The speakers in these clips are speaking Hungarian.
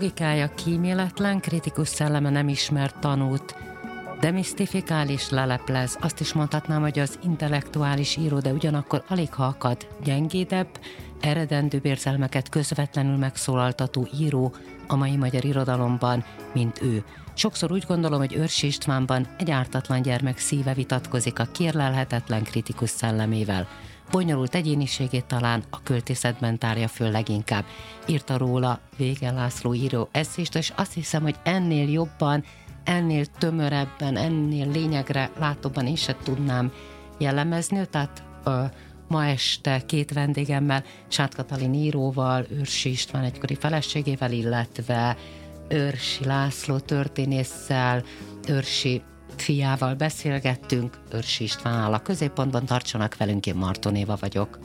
Logikája kíméletlen, kritikus szelleme nem ismert tanút, demisztifikál és leleplez. Azt is mondhatnám, hogy az intellektuális író, de ugyanakkor alig ha akad gyengédebb, eredendőbb érzelmeket közvetlenül megszólaltató író a mai magyar irodalomban, mint ő. Sokszor úgy gondolom, hogy Őrsi Istvánban egy ártatlan gyermek szíve vitatkozik a kérlelhetetlen kritikus szellemével bonyolult egyéniségét talán a költészetben tárja föl leginkább. Írta róla Vége László író eszést, és azt hiszem, hogy ennél jobban, ennél tömörebben, ennél lényegre látóban én se tudnám jellemezni, tehát ö, ma este két vendégemmel, Sát Katalin íróval, Őrsi István egykori feleségével, illetve Őrsi László történésszel, Őrsi fiával beszélgettünk, Őrsi István áll a középpontban, tartsanak velünk, én Martonéva vagyok.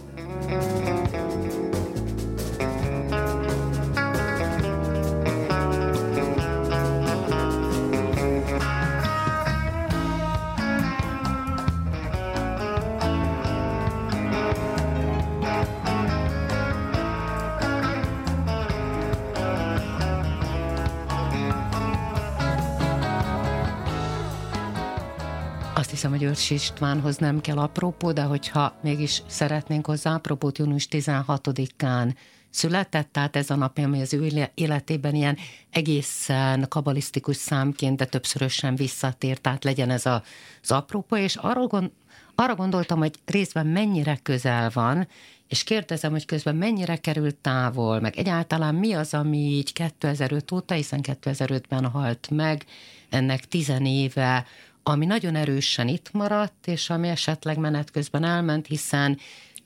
Hiszem, hogy Őrs Istvánhoz nem kell apropó, de hogyha mégis szeretnénk hozzá apropót, június 16-án született, tehát ez a nap, ami az ő életében ilyen egészen kabalisztikus számként, de többszörösen visszatért, tehát legyen ez a, az apropó, és arra, gond, arra gondoltam, hogy részben mennyire közel van, és kérdezem, hogy közben mennyire került távol, meg egyáltalán mi az, ami így 2005 óta, hiszen 2005-ben halt meg, ennek tizenéve ami nagyon erősen itt maradt, és ami esetleg menet közben elment, hiszen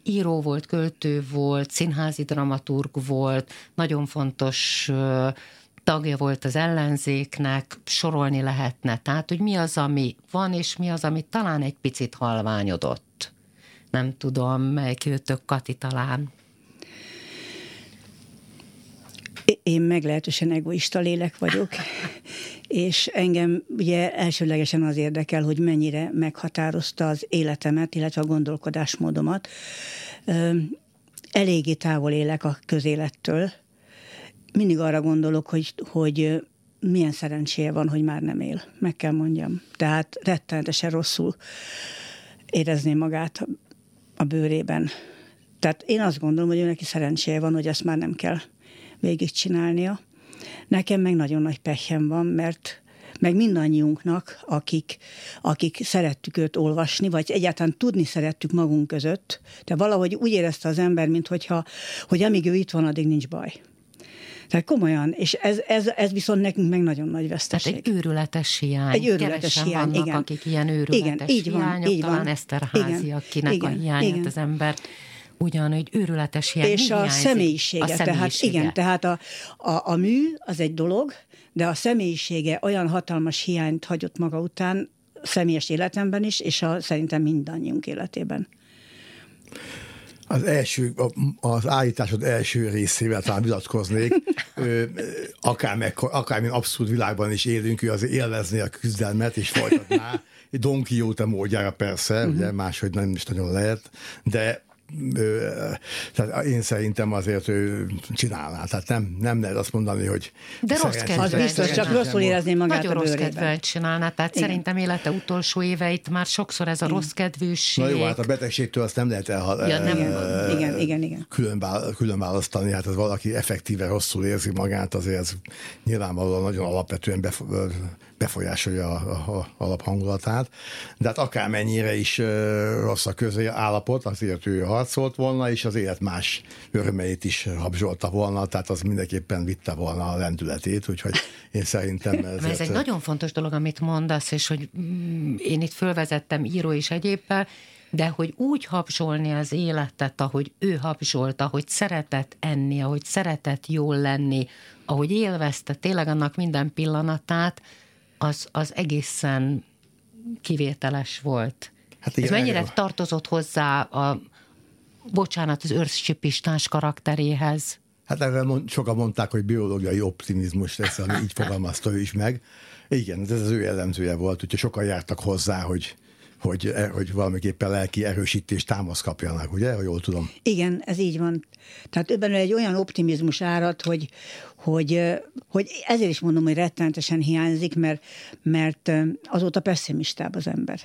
író volt, költő volt, színházi dramaturg volt, nagyon fontos tagja volt az ellenzéknek, sorolni lehetne. Tehát, hogy mi az, ami van, és mi az, ami talán egy picit halványodott. Nem tudom, melyik Kati talán. Én meglehetősen egoista lélek vagyok, és engem ugye elsőlegesen az érdekel, hogy mennyire meghatározta az életemet, illetve a gondolkodásmódomat. Eléggé távol élek a közélettől. Mindig arra gondolok, hogy, hogy milyen szerencséje van, hogy már nem él, meg kell mondjam. Tehát rettenetesen rosszul érezné magát a bőrében. Tehát én azt gondolom, hogy ő neki szerencséje van, hogy ezt már nem kell végigcsinálnia. Nekem meg nagyon nagy pehjem van, mert meg mindannyiunknak, akik, akik szerettük őt olvasni, vagy egyáltalán tudni szerettük magunk között, de valahogy úgy érezte az ember, mint hogyha, hogy amíg ő itt van, addig nincs baj. Tehát komolyan, és ez, ez, ez viszont nekünk meg nagyon nagy veszteség. Tehát egy őrületes hiány. Egy őrületes Keresen hiány, vannak, igen. akik ilyen őrületes igen, így van, hiányok, így van. talán Eszterházi, igen, akinek igen, a hiányát igen. az ember ugyanúgy őrületes hiány. És a személyisége, a személyisége. Tehát, igen, tehát a, a, a mű az egy dolog, de a személyisége olyan hatalmas hiányt hagyott maga után személyes életemben is, és a, szerintem mindannyiunk életében. Az első, az állításod első részével talán vitatkoznék, akár, meg, akár mint abszurd világban is élünk, ő azért élvezni a küzdelmet, és folytatná. Don Quixote módjára persze, uh-huh. ugye máshogy nem is nagyon lehet, de tehát én szerintem azért ő csinálná. Tehát nem, nem lehet azt mondani, hogy... De rossz kedvel. Az biztos, csak rosszul érezni magát Nagyon a rossz kedvel csinálná. Tehát Igen. szerintem élete utolsó éveit már sokszor ez a rossz kedvűség. Na jó, hát a betegségtől azt nem lehet el, ja, nem. Igen, igen, igen. Külön, külön választani. Hát az valaki effektíve rosszul érzi magát, azért ez nyilvánvalóan nagyon alapvetően bef, befolyásolja a, a alaphangulatát. De hát akármennyire is rossz a közé állapot, azért ő harcolt volna, és az élet más örömeit is habzsolta volna, tehát az mindenképpen vitte volna a lendületét, úgyhogy én szerintem ez... Ez egy nagyon fontos dolog, amit mondasz, és hogy mm, én itt fölvezettem író és egyébben, de hogy úgy habzsolni az életet, ahogy ő habzsolta, hogy szeretett enni, ahogy szeretett jól lenni, ahogy élvezte tényleg annak minden pillanatát, az, az egészen kivételes volt. Hát igen, Ez mennyire igen. tartozott hozzá a, bocsánat, az őrszcsipistás karakteréhez? Hát erre mond, sokan mondták, hogy biológiai optimizmus lesz, ami így fogalmazta ő is meg. Igen, ez az ő jellemzője volt, úgyhogy sokan jártak hozzá, hogy, hogy, e, hogy valamiképpen lelki erősítést támasz kapjanak, ugye, ha jól tudom? Igen, ez így van. Tehát őben egy olyan optimizmus árad, hogy, hogy, hogy ezért is mondom, hogy rettenetesen hiányzik, mert, mert azóta pessimistább az ember.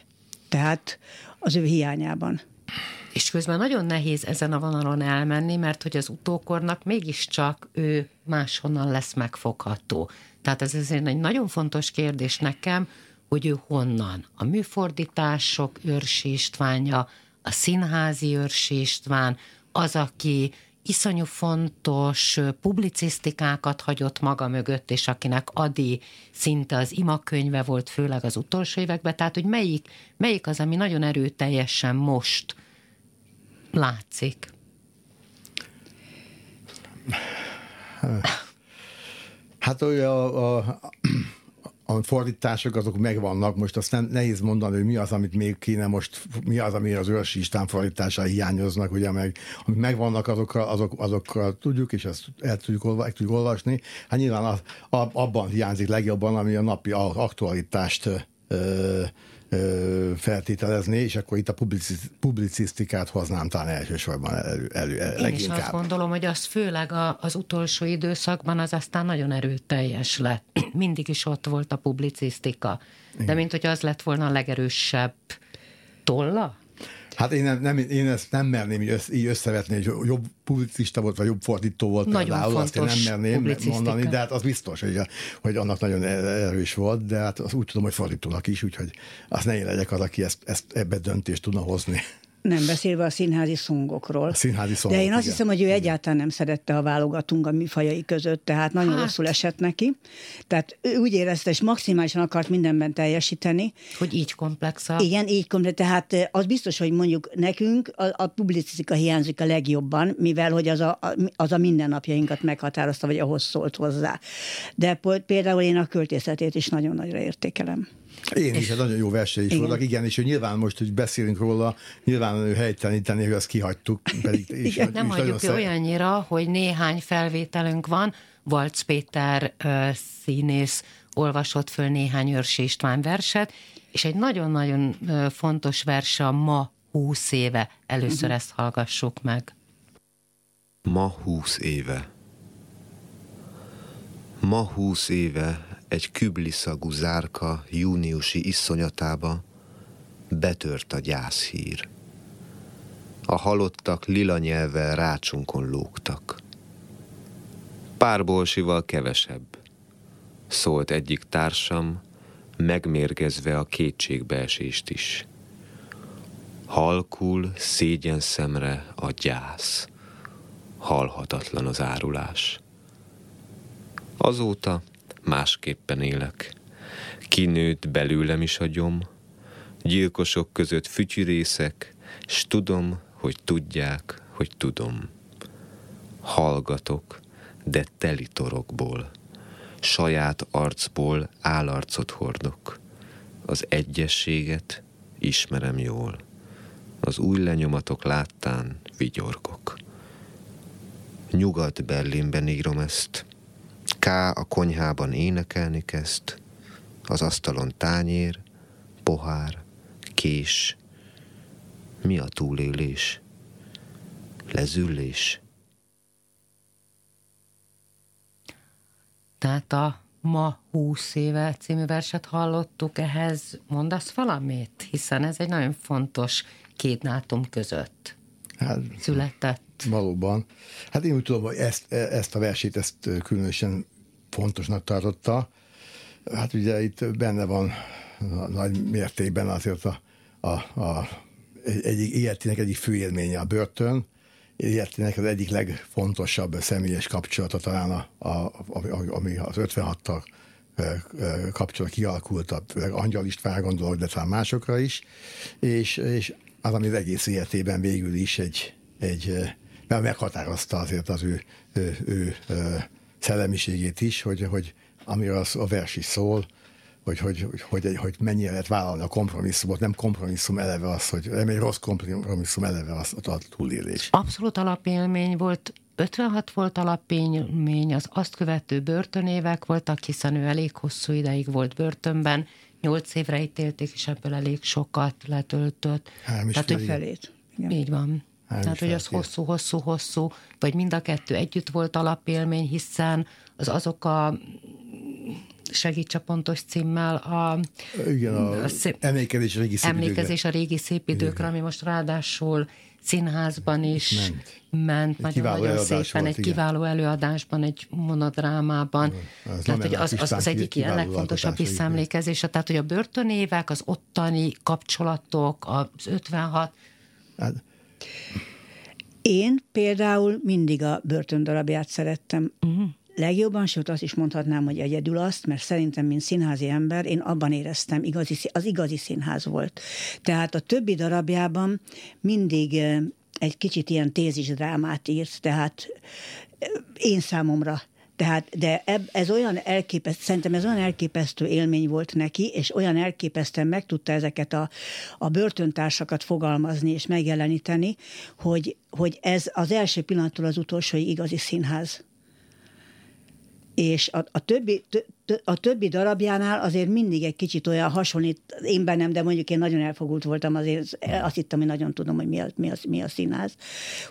Tehát az ő hiányában. És közben nagyon nehéz ezen a vonalon elmenni, mert hogy az utókornak mégiscsak ő máshonnan lesz megfogható. Tehát ez ezért egy nagyon fontos kérdés nekem, hogy ő honnan. A műfordítások Őrsi Istvánja, a színházi Őrsi István, az, aki iszonyú fontos publicisztikákat hagyott maga mögött, és akinek Adi szinte az imakönyve volt, főleg az utolsó években, tehát hogy melyik, melyik az, ami nagyon erőteljesen most látszik? Hát olyan a, a, a fordítások azok megvannak, most azt nem nehéz mondani, hogy mi az, amit még kéne most, mi az, ami az őrsi Istán fordításai hiányoznak, ugye meg, amik megvannak, azokkal, azok, azokkal tudjuk, és ezt el tudjuk, el tudjuk olvasni. Hát nyilván a, a, abban hiányzik legjobban, ami a napi aktualitást ö, feltételezni, és akkor itt a publicisztikát hoznám talán elsősorban elő, elő Én leginkább. is azt gondolom, hogy az főleg a, az utolsó időszakban az aztán nagyon erőteljes lett. Mindig is ott volt a publicisztika. De mint hogy az lett volna a legerősebb tolla? Hát én, nem, nem, én ezt nem merném így, össze, így összevetni, hogy jobb publicista volt, vagy jobb fordító volt nagyon például, azt én nem merném mondani, de hát az biztos, hogy, hogy annak nagyon erős volt, de hát az úgy tudom, hogy fordítónak is, úgyhogy azt ne én legyek az, aki ezt, ezt ebbe döntést tudna hozni. Nem beszélve a színházi szongokról. A színházi szongok, De én azt igen. hiszem, hogy ő igen. egyáltalán nem szerette, ha válogatunk a műfajai között, tehát nagyon hát. rosszul esett neki. Tehát ő úgy érezte, és maximálisan akart mindenben teljesíteni. Hogy így komplexa. Igen, így komplex. Tehát az biztos, hogy mondjuk nekünk a, a publicisztika hiányzik a legjobban, mivel hogy az a, az a mindennapjainkat meghatározta, vagy ahhoz szólt hozzá. De például én a költészetét is nagyon nagyra értékelem. Én is, hát nagyon jó verseny is igen. voltak, igen, és hogy nyilván most, hogy beszélünk róla, nyilván helyteleníteni, hogy azt kihagytuk. Pedig is, igen, nem hagyjuk ki olyannyira, hogy néhány felvételünk van, Valc Péter uh, színész olvasott föl néhány Őrsi István verset, és egy nagyon-nagyon uh, fontos verse a ma húsz éve. Először uh-huh. ezt hallgassuk meg. Ma húsz éve. Ma húsz éve egy kübliszagú zárka júniusi iszonyatába betört a gyászhír. A halottak lila nyelvvel rácsunkon lógtak. Pár bolsival kevesebb, szólt egyik társam, megmérgezve a kétségbeesést is. Halkul szégyen szemre a gyász, halhatatlan az árulás. Azóta másképpen élek. Kinőtt belőlem is a gyom, gyilkosok között fütyürészek, s tudom, hogy tudják, hogy tudom. Hallgatok, de teli torokból, saját arcból állarcot hordok. Az egyességet ismerem jól, az új lenyomatok láttán vigyorgok. Nyugat-Berlinben írom ezt, K a konyhában énekelni kezd, az asztalon tányér, pohár, kés. Mi a túlélés? Lezüllés? Tehát a Ma 20 éve című verset hallottuk, ehhez mondasz valamit? Hiszen ez egy nagyon fontos két dátum között hát, született. Valóban. Hát én úgy tudom, hogy ezt, ezt a versét ezt különösen fontosnak tartotta. Hát ugye itt benne van nagy mértékben azért a, a, a egyik életének egyik fő élménye a börtön, életének az egyik legfontosabb személyes kapcsolata talán, a, a, a, ami az 56-tal kapcsolat kialakult, főleg Angyal István gondolok, de talán másokra is, és, és az, ami az egész életében végül is egy, egy mert meghatározta azért az ő, ő, ő, ő szellemiségét is, hogy, hogy amiről az a vers is szól, hogy, hogy, hogy, hogy, hogy mennyire lehet vállalni a kompromisszumot, nem kompromisszum eleve az, hogy nem egy rossz kompromisszum eleve az a túlélés. Abszolút alapélmény volt 56 volt alapélmény, az azt követő börtönévek voltak, hiszen ő elég hosszú ideig volt börtönben, nyolc évre ítélték, és ebből elég sokat letöltött. Három is Tehát, felét. Így van. Három Tehát, hogy az hosszú-hosszú-hosszú, vagy mind a kettő együtt volt alapélmény, hiszen az azok a segíts a pontos címmel a, Igen, a, a szép, emlékezés a régi szép Emlékezés a régi szép időkre, Igen. ami most ráadásul színházban is ment, ment nagyon-nagyon szépen, volt, egy igen. kiváló előadásban, egy monodrámában. Az tehát, hogy az, az, az egyik ilyen legfontosabb visszaemlékezése. Tehát, hogy a börtönévek, az ottani kapcsolatok, az 56... Hát, én például mindig a börtöndarabját szerettem. Uh-huh legjobban, sőt azt is mondhatnám, hogy egyedül azt, mert szerintem, mint színházi ember, én abban éreztem, igazi, az igazi színház volt. Tehát a többi darabjában mindig egy kicsit ilyen tézis drámát írt, tehát én számomra tehát, de ez olyan elképesztő, szerintem ez olyan elképesztő élmény volt neki, és olyan elképesztően meg tudta ezeket a, a börtöntársakat fogalmazni és megjeleníteni, hogy, hogy ez az első pillanattól az utolsó igazi színház. És a, a, többi, a többi darabjánál azért mindig egy kicsit olyan hasonlít, én bennem, de mondjuk én nagyon elfogult voltam, azért azt hittem, hogy nagyon tudom, hogy mi a, mi, a, mi a színház,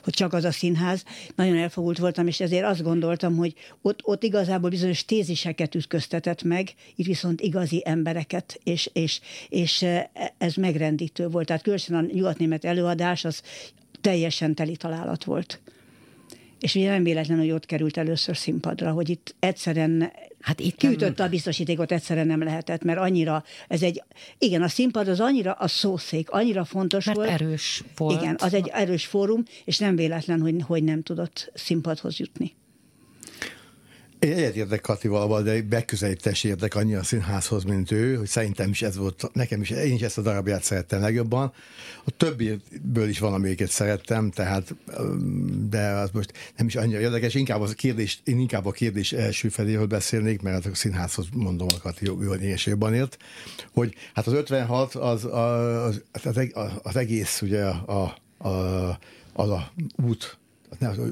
hogy csak az a színház. Nagyon elfogult voltam, és ezért azt gondoltam, hogy ott, ott igazából bizonyos téziseket ütköztetett meg, itt viszont igazi embereket, és, és, és ez megrendítő volt. Tehát különösen a nyugatnémet előadás az teljesen teli találat volt. És ugye nem véletlen, hogy ott került először színpadra, hogy itt egyszerűen Hát itt kiütötte nem... a biztosítékot, egyszerűen nem lehetett, mert annyira, ez egy, igen, a színpad az annyira, a szószék annyira fontos mert volt. erős volt. Igen, az egy erős fórum, és nem véletlen, hogy, hogy nem tudott színpadhoz jutni. Én egyetértek Kati valahol, de megközelítés érdek annyi a színházhoz, mint ő, hogy szerintem is ez volt, nekem is, én is ezt a darabját szerettem legjobban. A többiből is van, amiket szerettem, tehát, de az most nem is annyira érdekes, inkább a kérdés, én inkább a kérdés első feléről beszélnék, mert a színházhoz mondom, a Kati jobban ért, hogy hát az 56 az, az, az, az egész ugye a, a, az a út,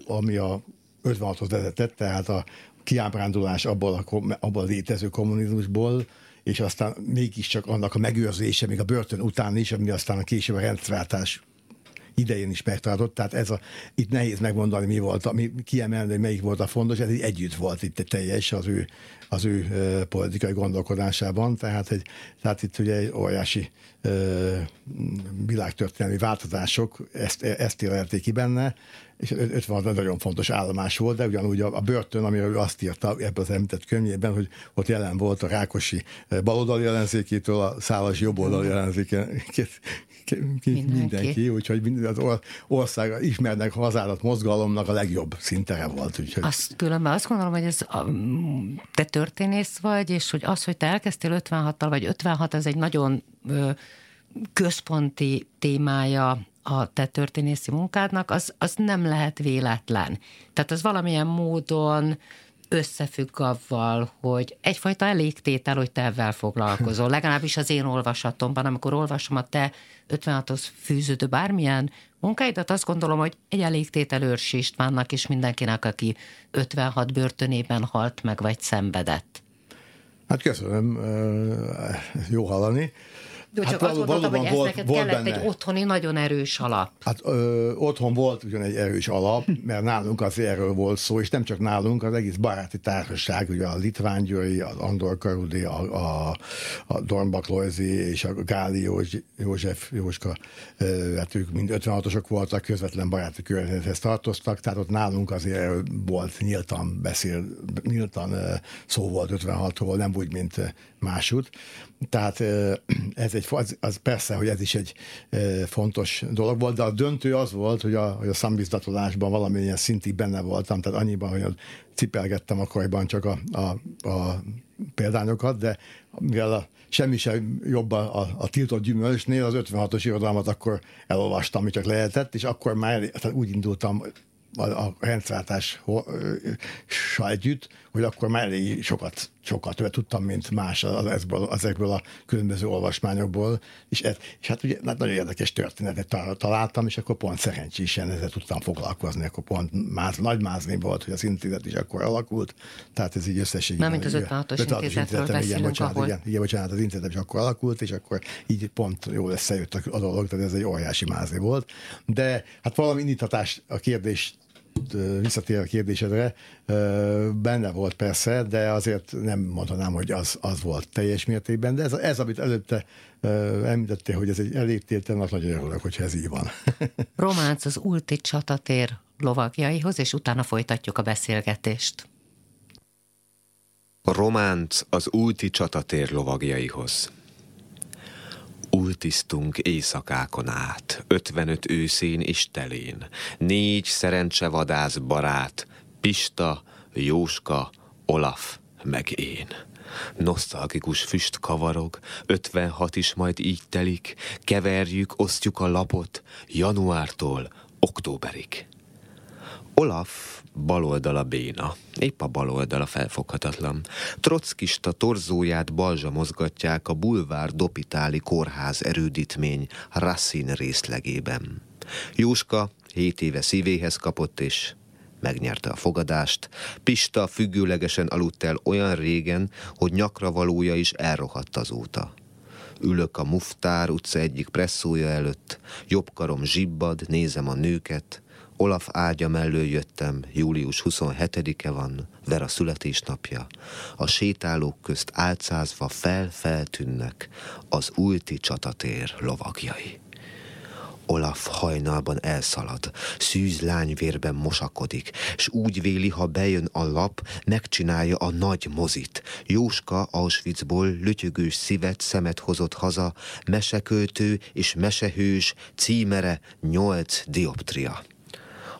ami a 56-hoz vezetett, tehát a kiábrándulás abból a, abból a létező kommunizmusból, és aztán mégiscsak annak a megőrzése, még a börtön után is, ami aztán a később a rendváltás idején is megtartott, tehát ez a, itt nehéz megmondani, mi volt, mi, kiemelni, hogy melyik volt a fontos, ez együtt volt itt teljes az ő, az ő politikai gondolkodásában, tehát, egy, tehát itt ugye egy óriási világtörténelmi változások ezt, ezt élelték ki benne, és 56 nagyon fontos állomás volt, de ugyanúgy a, a börtön, amiről ő azt írta ebben az említett könyvében, hogy ott jelen volt a Rákosi baloldali ellenzékétől a Szálas jobboldali ellenzékét mindenki. mindenki, úgyhogy az ország ismernek hazárat mozgalomnak a legjobb szintere volt. Úgyhogy. Azt különben azt gondolom, hogy ez a, te történész vagy, és hogy az, hogy te elkezdtél 56-tal, vagy 56, ez egy nagyon ö, központi témája a te történészi munkádnak, az, az nem lehet véletlen. Tehát az valamilyen módon összefügg avval, hogy egyfajta elégtétel, hogy te ebben foglalkozol. Legalábbis az én olvasatomban, amikor olvasom a te 56-hoz fűződő bármilyen munkáidat, azt gondolom, hogy egy elégtétel Őrsi Istvánnak és mindenkinek, aki 56 börtönében halt meg, vagy szenvedett. Hát köszönöm, jó hallani. De hát csak azt gondoltam, hogy ez volt, neked volt kellett benne. egy otthoni nagyon erős alap. Hát ö, otthon volt ugyan egy erős alap, mert nálunk az erről volt szó, és nem csak nálunk, az egész baráti társaság, ugye a Litván Győri, az Andor Karudi, a, a, a Dornbak Lojzi és a Gáli József, Jóska, hát ők mind 56-osok voltak, közvetlen baráti környezethez tartoztak, tehát ott nálunk azért volt nyíltan beszél, nyíltan szó volt 56-ról, nem úgy, mint másút. Tehát ez egy, az, az persze, hogy ez is egy e, fontos dolog volt, de a döntő az volt, hogy a, hogy a szambizdatolásban valamilyen szintig benne voltam, tehát annyiban, hogy cipelgettem akkoriban csak a, a, a példányokat, de mivel a, semmi sem jobb a, a, a tiltott gyümölcsnél, az 56-os irodalmat akkor elolvastam, ami csak lehetett, és akkor már tehát úgy indultam a, a rendszerátással együtt, hogy akkor már elég sokat, sokat többet tudtam, mint más az, ezből, ezekből a különböző olvasmányokból, és, ez, és hát ugye hát nagyon érdekes történetet találtam, és akkor pont szerencsésen ezzel tudtam foglalkozni, akkor pont máz, nagy mázni volt, hogy az intézet is akkor alakult, tehát ez így összességében. Nem, mint az 56-os intézetről beszélünk, igen, bocsánat, ahol... igen, igen, bocsánat, az intézet is akkor alakult, és akkor így pont jól összejött a dolog, tehát ez egy óriási mázni volt. De hát valami indítatás a kérdés visszatér a kérdésedre, benne volt persze, de azért nem mondanám, hogy az, az volt teljes mértékben, de ez, ez amit előtte említette, hogy ez egy elégtétlen, az nagyon örülök, hogyha ez így van. Románc az Ulti csatatér lovagjaihoz, és utána folytatjuk a beszélgetést. Románc az Ulti csatatér lovagjaihoz. Ultisztunk éjszakákon át, ötvenöt őszén és telén, négy szerencsevadász barát, Pista, Jóska, Olaf, meg én. Nosztalgikus füst kavarog, ötvenhat is majd így telik, keverjük, osztjuk a lapot, januártól októberig. Olaf baloldala béna, épp a baloldala felfoghatatlan. Trockista torzóját balzsa mozgatják a bulvár dopitáli kórház erődítmény Racine részlegében. Jóska hét éve szívéhez kapott, és megnyerte a fogadást. Pista függőlegesen aludt el olyan régen, hogy nyakra valója is elrohadt azóta. Ülök a Muftár utca egyik presszója előtt, jobb karom zsibbad, nézem a nőket, Olaf ágya mellől jöttem, július 27-e van, Vera születésnapja. A sétálók közt álcázva fel-feltűnnek az ulti csatatér lovagjai. Olaf hajnalban elszalad, szűz lányvérben mosakodik, s úgy véli, ha bejön a lap, megcsinálja a nagy mozit. Jóska Auschwitzból lötyögős szívet, szemet hozott haza, meseköltő és mesehős, címere nyolc dioptria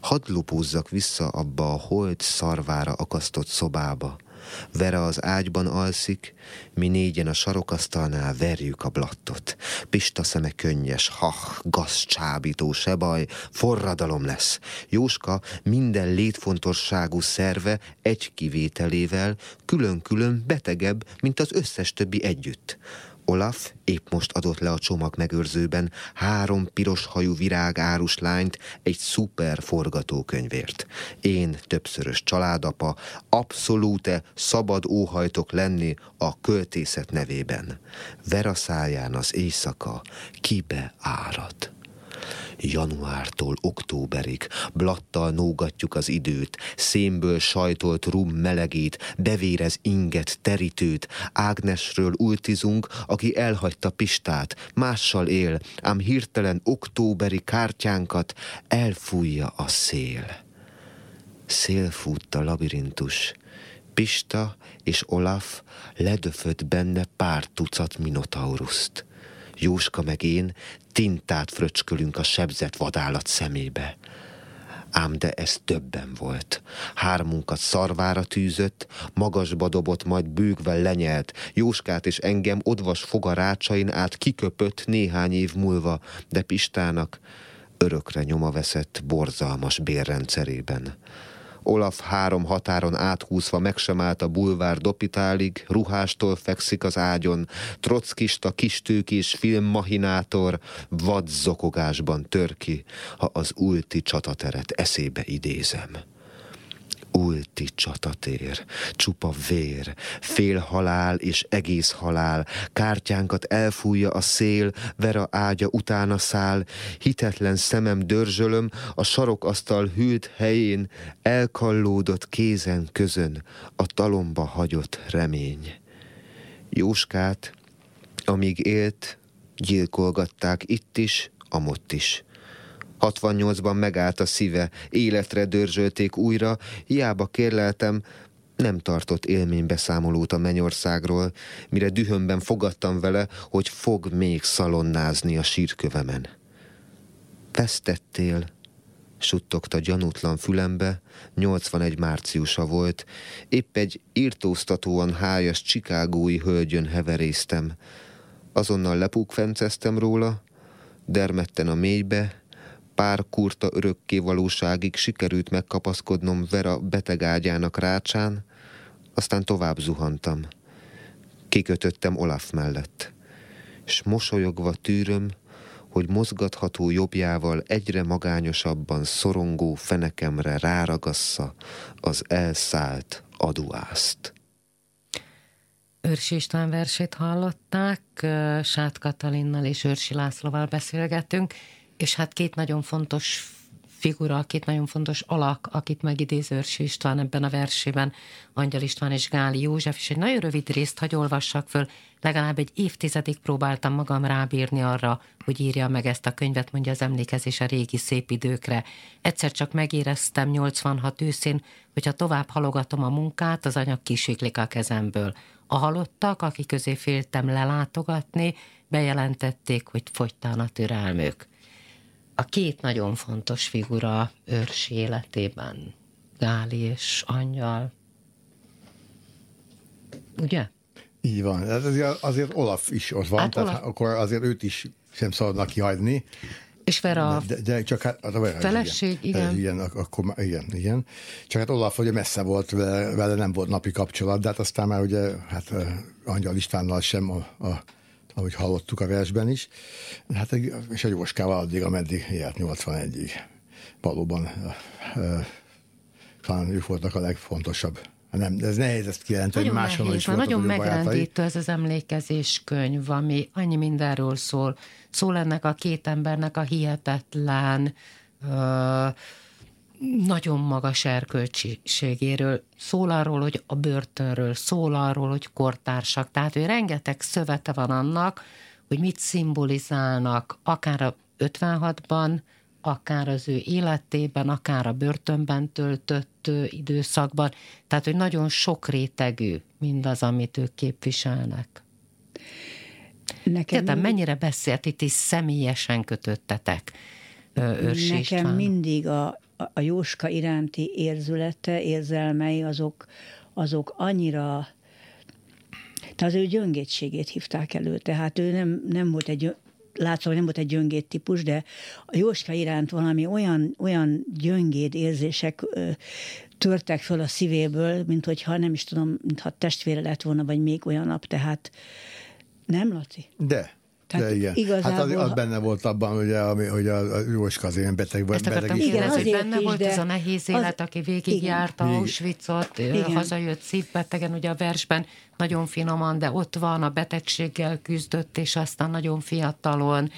hadd lupúzzak vissza abba a holt szarvára akasztott szobába. Vera az ágyban alszik, mi négyen a sarokasztalnál verjük a blattot. Pista szeme könnyes, hah, gazcsábító, se baj, forradalom lesz. Jóska minden létfontosságú szerve egy kivételével külön-külön betegebb, mint az összes többi együtt. Olaf épp most adott le a csomag megőrzőben három piros hajú virágárus lányt egy szuper forgatókönyvért. Én többszörös családapa, abszolúte szabad óhajtok lenni a költészet nevében. Vera száján az éjszaka kibe árad januártól októberig, blattal nógatjuk az időt, szénből sajtolt rum melegét, bevérez inget, terítőt, Ágnesről ultizunk, aki elhagyta Pistát, mással él, ám hirtelen októberi kártyánkat elfújja a szél. Szél fut a labirintus, Pista és Olaf ledöfött benne pár tucat minotauruszt. Jóska meg én tintát fröcskölünk a sebzett vadállat szemébe. Ám de ez többen volt. Hármunkat szarvára tűzött, magasba dobott, majd bőgvel lenyelt, Jóskát és engem odvas fogarácsain át kiköpött néhány év múlva, de Pistának örökre nyoma veszett borzalmas bérrendszerében. Olaf három határon áthúzva meg sem állt a bulvár dopitálig, ruhástól fekszik az ágyon, trockista kistőkés filmmahinátor vad zokogásban tör ki, ha az ulti csatateret eszébe idézem ulti csatatér, csupa vér, fél halál és egész halál, kártyánkat elfújja a szél, Vera ágya utána száll, hitetlen szemem dörzsölöm, a sarokasztal hűlt helyén, elkallódott kézen közön, a talomba hagyott remény. Jóskát, amíg élt, gyilkolgatták itt is, amott is. 68-ban megállt a szíve, életre dörzsölték újra, hiába kérleltem, Nem tartott élménybeszámolót a mennyországról, mire dühömben fogadtam vele, hogy fog még szalonnázni a sírkövemen. Vesztettél, suttogta gyanútlan fülembe, 81 márciusa volt, épp egy írtóztatóan hájas csikágói hölgyön heveréztem. Azonnal lepukfenceztem róla, dermedten a mélybe, pár kurta örökké valóságig sikerült megkapaszkodnom Vera betegágyának rácsán, aztán tovább zuhantam. Kikötöttem Olaf mellett, s mosolyogva tűröm, hogy mozgatható jobbjával egyre magányosabban szorongó fenekemre ráragassza az elszállt aduászt. Őrsi István versét hallották, Sát Katalinnal és Őrsi Lászlóval beszélgetünk, és hát két nagyon fontos figura, két nagyon fontos alak, akit megidéz Őrsi István ebben a versében, Angyal István és Gáli József, és egy nagyon rövid részt hagy olvassak föl, legalább egy évtizedig próbáltam magam rábírni arra, hogy írja meg ezt a könyvet, mondja az emlékezés a régi szép időkre. Egyszer csak megéreztem 86 őszén, hogyha tovább halogatom a munkát, az anyag kisiklik a kezemből. A halottak, akik közé féltem lelátogatni, bejelentették, hogy fogytán a türelmük a két nagyon fontos figura őrsi életében, Gáli és Angyal. Ugye? Így van. Azért, azért Olaf is ott van, hát tehát Olaf... akkor azért őt is sem szabadnak kihagyni. És Vera de, de, csak hát, a feleség, igen. Igen, igen, akkor, igen, igen. Csak hát Olaf ugye messze volt, vele, vele nem volt napi kapcsolat, de hát aztán már ugye hát Angyal Istvánnal sem a, a ahogy hallottuk a versben is. Hát, és a Jóskával addig, ameddig élt 81-ig. Valóban talán ők voltak a legfontosabb nem, ez nehéz ezt kijelenteni, nagyon máshol nehéz, is van, Nagyon megrendítő ez az emlékezés könyv, ami annyi mindenről szól. Szól ennek a két embernek a hihetetlen uh, nagyon magas erkölcsiségéről, szól arról, hogy a börtönről, szól arról, hogy kortársak. Tehát, hogy rengeteg szövete van annak, hogy mit szimbolizálnak, akár a 56-ban, akár az ő életében, akár a börtönben töltött időszakban. Tehát, hogy nagyon sok rétegű mindaz, amit ők képviselnek. Nekem Tehát, mennyire beszélt itt is személyesen kötöttetek Őrsi Nekem István? mindig a a Jóska iránti érzülete, érzelmei, azok, azok annyira tehát az ő gyöngétségét hívták elő, tehát ő nem, nem volt egy látszólag nem volt egy gyöngéd típus, de a Jóska iránt valami olyan, olyan gyöngéd érzések ö, törtek föl a szívéből, mint hogyha nem is tudom, mintha testvére lett volna, vagy még olyan nap, tehát nem, Laci? De. Tehát De igen. Igazából, hát az, az, benne volt abban, ugye, ami, hogy a, a Jóska az ilyen beteg volt. Ezt beteg igen, hogy benne is, volt ez a nehéz élet, az, aki végigjárta Auschwitzot, igen. hazajött szívbetegen, ugye a versben nagyon finoman, de ott van, a betegséggel küzdött, és aztán nagyon fiatalon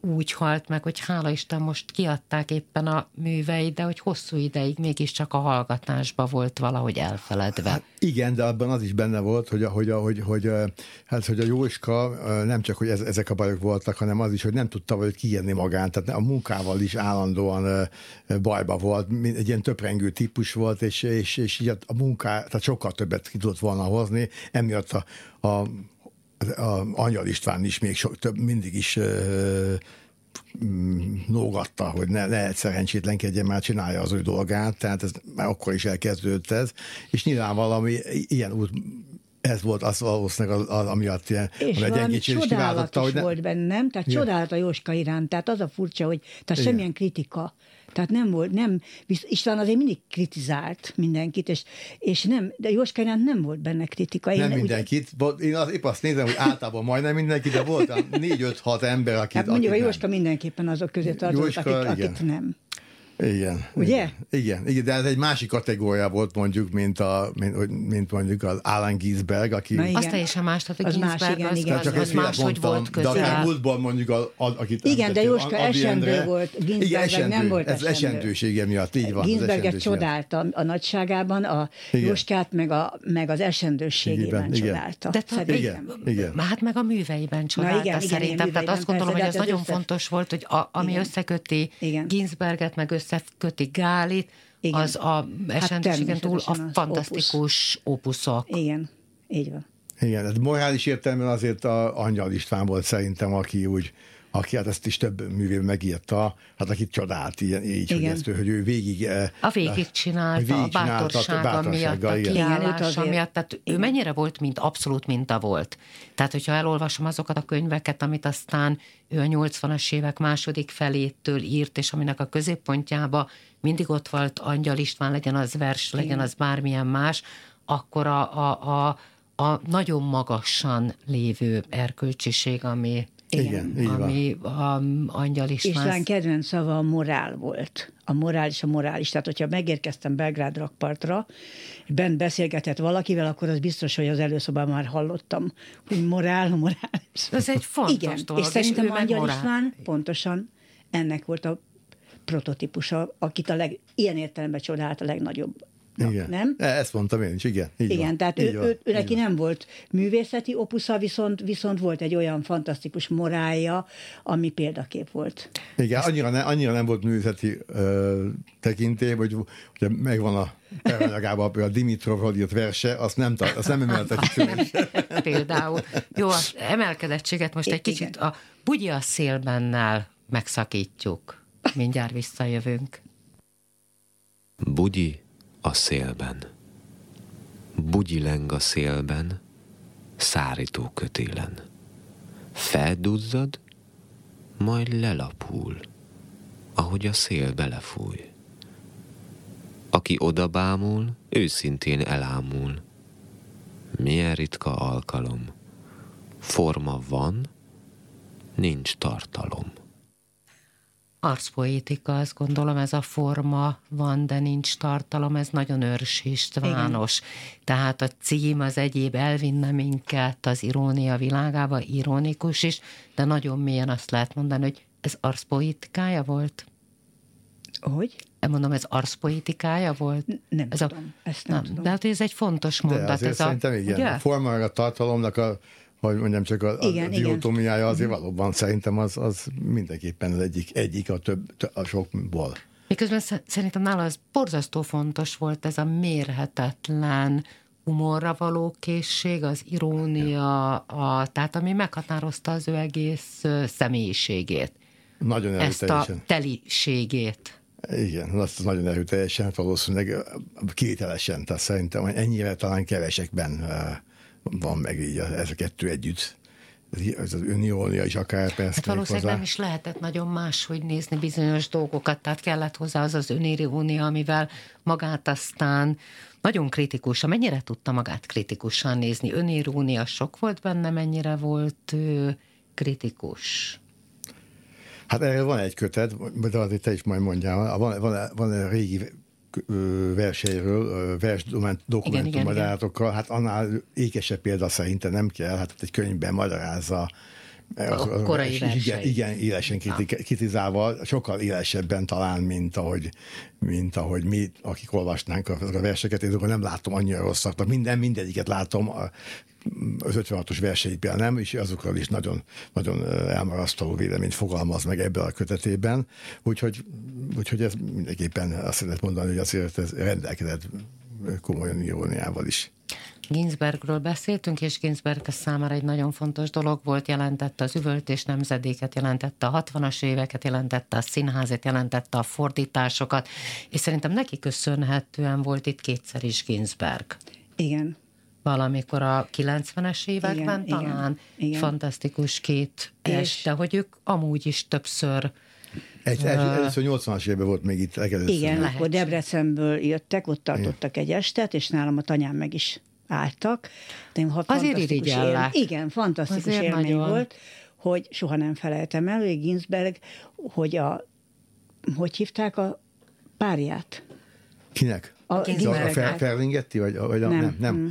úgy halt meg, hogy hála Isten most kiadták éppen a műveit, de hogy hosszú ideig mégiscsak a hallgatásba volt valahogy elfeledve. Hát igen, de abban az is benne volt, hogy, hogy, hogy, hogy, hát, hogy a Jóska nem csak, hogy ez, ezek a bajok voltak, hanem az is, hogy nem tudta vagy kiírni magán, tehát a munkával is állandóan bajba volt, egy ilyen töprengő típus volt, és, és, és így a munká, tehát sokkal többet ki tudott volna hozni, emiatt a, a a Angyal István is még sok, több, mindig is ö, mm, nógatta, hogy ne lehet szerencsétlenkedjen, már csinálja az ő dolgát, tehát ez már akkor is elkezdődött ez, és nyilván valami ilyen út ez volt az valószínűleg az, az amiatt ilyen, és valami csodálat is hogy ne... volt bennem, tehát ja. csodálat a Jóska iránt, tehát az a furcsa, hogy tehát Igen. semmilyen kritika tehát nem volt, nem, István azért mindig kritizált mindenkit, és, és nem, de Jóska iránt nem volt benne kritika. Nem én, mindenkit, ugye, én az, épp azt nézem, hogy általában majdnem mindenki, de volt négy-öt-hat ember, akit... Hát mondjuk akit a Jóska nem. mindenképpen azok közé tartozott, akik, akik nem. Igen. Ugye? Igen, igen, de ez egy másik kategória volt mondjuk, mint, a, mint, mint mondjuk az Alan Ginsberg, aki... Na igen. Az teljesen más, tehát a az Ginsberg más, igen, az, igen. Az, az, az más, hogy volt közel. De akár múltból mondjuk, a, a, akit Igen, de Jóska esendő volt, Ginsberg igen, esendő, nem volt Ez esendősége miatt, így van. Ginsberget csodálta a nagyságában, a Jóskát meg, a, meg az esendőségében csodálta. De igen, igen. Hát meg a műveiben csodálta szerintem. Tehát azt gondolom, hogy ez nagyon fontos volt, hogy ami összeköti Ginsberget, meg összeköti Gálit, Igen. az a esentéségen túl a fantasztikus opuszok. Igen, így van. Igen, hát morális értelemben azért a Angyal István volt szerintem, aki úgy aki hát ezt is több művében megírta, hát akit csodált ilyen, így, hogy, Igen. ezt, hogy ő végig... eh, A végig csinálta, hogy a végigcsinálta, bátorsága miatt, a kiállása miatt, tehát ő mennyire volt, mint abszolút minta volt. Tehát, hogyha elolvasom azokat a könyveket, amit aztán ő a 80-as évek második felétől írt, és aminek a középpontjába mindig ott volt Angyal István, legyen az vers, legyen az bármilyen más, akkor a, a, a, a nagyon magasan lévő erkölcsiség, ami, Igen, van. ami a Angyal István István kedvenc szava a morál volt. A morális, a morális. Tehát, hogyha megérkeztem Belgrád rakpartra, és bent beszélgetett valakivel, akkor az biztos, hogy az előszobában már hallottam, hogy morál, morális. Ez egy fontos Igen, dolog, és és szerintem meg Angyal morál. István pontosan ennek volt a prototípusa, akit a leg, ilyen értelemben csodált a legnagyobb. Igen. Nem? E, Ezt mondtam én is, igen. Így Igen, van, tehát így ő, van, ő, ő neki nem volt művészeti opusza, viszont, viszont volt egy olyan fantasztikus morálja, ami példakép volt. Igen, annyira, ne, annyira nem volt művészeti ö, tekintély, hogy ugye megvan a peranyagában a Dimitrov írt verse, azt nem, azt nem emelte ki különösen. Például. Jó, az emelkedettséget most egy kicsit a bugyi a szélbennel megszakítjuk. Mindjárt visszajövünk. Bugyi a szélben. Bugyi leng a szélben, szárító kötélen. Felduzzad, majd lelapul, ahogy a szél belefúj. Aki odabámul, őszintén elámul. Milyen ritka alkalom. Forma van, nincs tartalom. Arcpoétika, azt gondolom, ez a forma van, de nincs tartalom, ez nagyon őrs Istvános. Tehát a cím az egyéb elvinne minket az irónia világába, ironikus is, de nagyon mélyen azt lehet mondani, hogy ez arcpoétikája volt? Hogy? Mondom, ez arcpoétikája volt? Nem ez tudom, ezt nem tudom. De hát ez egy fontos De mondat. azért ez szerintem a, igen. Ugye? A formára a tartalomnak a hogy mondjam, csak a, a Igen, igen. diotómiája azért valóban szerintem az, az mindenképpen az egyik, egyik a több, a sokból. Miközben sze- szerintem nála az borzasztó fontos volt ez a mérhetetlen humorra való készség, az irónia, a, tehát ami meghatározta az ő egész személyiségét, Nagyon ezt a erőteljesen. teliségét. Igen, azt nagyon erőteljesen, valószínűleg ö, kivételesen, tehát szerintem ennyire talán kevesekben ö, van meg így a- ez a kettő együtt. Ez az önirónia is akár persze. Hát valószínűleg hozzá. nem is lehetett nagyon máshogy nézni bizonyos dolgokat, tehát kellett hozzá az az önirónia, amivel magát aztán nagyon kritikus, mennyire tudta magát kritikusan nézni. Önirónia sok volt benne, mennyire volt ő kritikus. Hát erre van egy kötet, de azért te is majd mondjál. Van, van, van egy régi verseiről, vers dokumentumadátokkal, hát annál ékesebb példa szerintem nem kell, hát egy könyvben magyarázza A korai igen, verseit. igen, élesen kritizálva, sokkal élesebben talán, mint ahogy, mint ahogy mi, akik olvasnánk a, a verseket, én akkor nem látom annyira rosszaknak. Minden, mindegyiket látom, az 56-os verseit például nem, és azokról is nagyon, nagyon elmarasztaló véleményt fogalmaz meg ebben a kötetében. Úgyhogy, úgyhogy ez mindenképpen azt lehet mondani, hogy azért ez rendelkezett komolyan iróniával is. Ginsbergről beszéltünk, és Ginsberg számára egy nagyon fontos dolog volt, jelentette az üvöltés nemzedéket, jelentette a 60-as éveket, jelentette a színházat, jelentette a fordításokat, és szerintem neki köszönhetően volt itt kétszer is Ginsberg. Igen. Valamikor a 90-es években Igen, talán igen, igen. fantasztikus két És- este, hogy ők amúgy is többször Egy, egy, először 80-as évben volt még itt legelőször. Igen, akkor Debrecenből jöttek, ott tartottak egy estet, és nálam a tanyám meg is álltak. De én ha Azért fantasztikus irigyellek. Igen, fantasztikus Azért élmény nagyon. volt, hogy soha nem felejtem el, hogy Ginsberg, hogy a, hogy hívták a párját? Kinek? A A, a. Fer, Ferlingetti? Vagy, vagy a, Nem. nem, nem. Mm.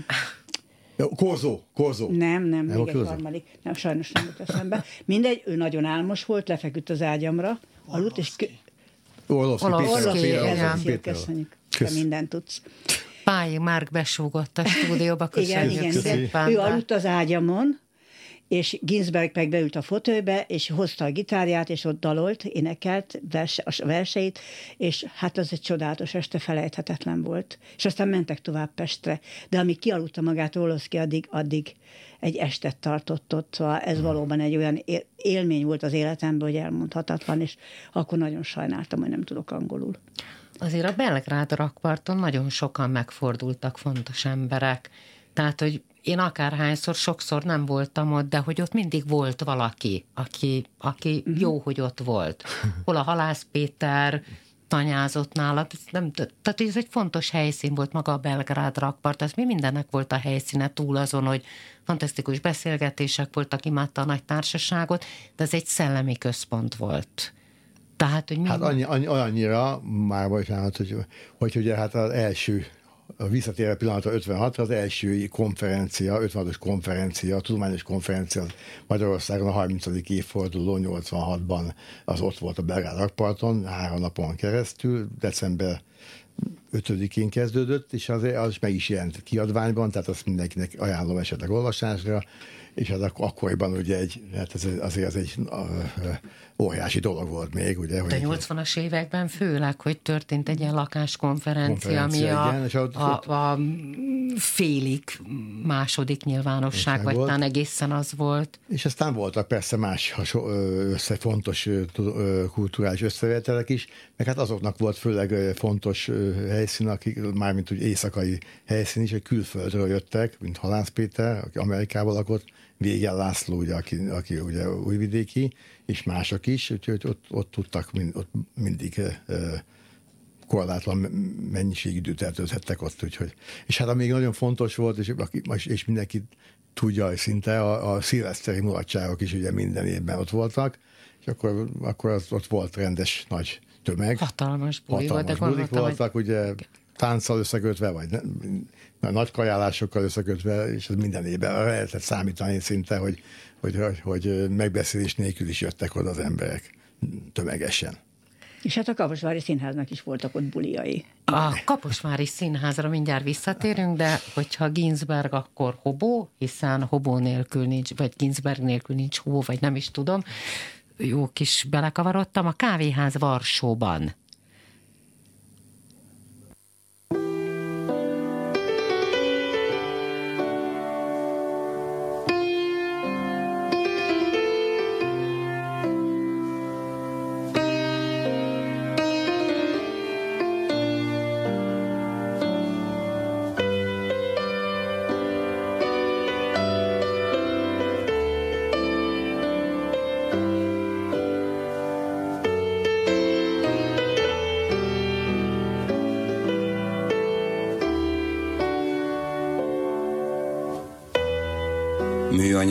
Korzó, Korzó. Nem, nem, Nem, még egy harmadik. Nem, sajnos nem jut eszembe. Mindegy, ő nagyon álmos volt, lefeküdt az ágyamra, aludt, és kö- Orlovszki, Péter, Orlovszki, Péter. Péter, Péter. köszönjük. Te Kösz. mindent Pályi Márk besúgott a stúdióba, köszönjük igen, igen. szépen. Ő aludt az ágyamon, és Ginsberg meg beült a fotőbe, és hozta a gitárját, és ott dalolt, énekelt verse, a verseit, és hát az egy csodálatos este, felejthetetlen volt. És aztán mentek tovább Pestre, de amíg kialudta magát Roloszki, addig, addig egy estet tartott ott, szóval ez valóban egy olyan élmény volt az életemben, hogy elmondhatatlan, és akkor nagyon sajnáltam, hogy nem tudok angolul. Azért a Belgrád rakparton nagyon sokan megfordultak fontos emberek. Tehát, hogy én akárhányszor, sokszor nem voltam ott, de hogy ott mindig volt valaki, aki, aki uh-huh. jó, hogy ott volt. Hol a Halász Péter tanyázott nála, nem, tehát ez egy fontos helyszín volt maga a Belgrád rakpart, ez mi mindennek volt a helyszíne túl azon, hogy fantasztikus beszélgetések voltak, imádta a nagy társaságot, de ez egy szellemi központ volt. Tehát, hogy. Hát annyi, annyi, annyira, már bocsánat, hogy, hogy ugye hát az első a visszatérő pillanatra 56 az első konferencia, 56-os konferencia, tudományos konferencia Magyarországon a 30. évforduló 86-ban az ott volt a Belgrád rakparton, három napon keresztül, december 5-én kezdődött, és az, az meg is jelent kiadványban, tehát azt mindenkinek ajánlom esetleg olvasásra, és hát akkoriban ugye egy, hát ez, azért az egy óriási dolog volt még, ugye. Hogy De 80-as években főleg, hogy történt egy ilyen lakáskonferencia, ami a, igen, ott, a, a félig második nyilvánosság, vagy talán egészen az volt. És aztán voltak persze más össze, fontos kulturális összevételek is, meg hát azoknak volt főleg fontos helyszín, akik mármint úgy éjszakai helyszín is, hogy külföldről jöttek, mint Halász Péter, aki Amerikában lakott, Végel László, ugye, aki, aki ugye újvidéki, és mások is, úgyhogy ott, ott tudtak mind, ott mindig korlátlan mennyiségű időt eltölthettek ott. Úgyhogy. És hát ami nagyon fontos volt, és, és mindenki tudja szinte, a, a szilveszteri mulatságok is ugye minden évben ott voltak, és akkor, akkor az, ott volt rendes nagy tömeg. Hatalmas buli Hatalmas bulik voltak, hogy... ugye tánccal összekötve, vagy ne, nagy kajálásokkal összekötve, és ez minden évben lehetett számítani szinte, hogy, hogy, hogy, hogy megbeszélés nélkül is jöttek oda az emberek tömegesen. És hát a Kaposvári Színháznak is voltak ott buliai. A Kaposvári Színházra mindjárt visszatérünk, de hogyha Ginsberg, akkor hobó, hiszen hobó nélkül nincs, vagy Ginsberg nélkül nincs hobó, vagy nem is tudom. Jó kis belekavarodtam. A kávéház Varsóban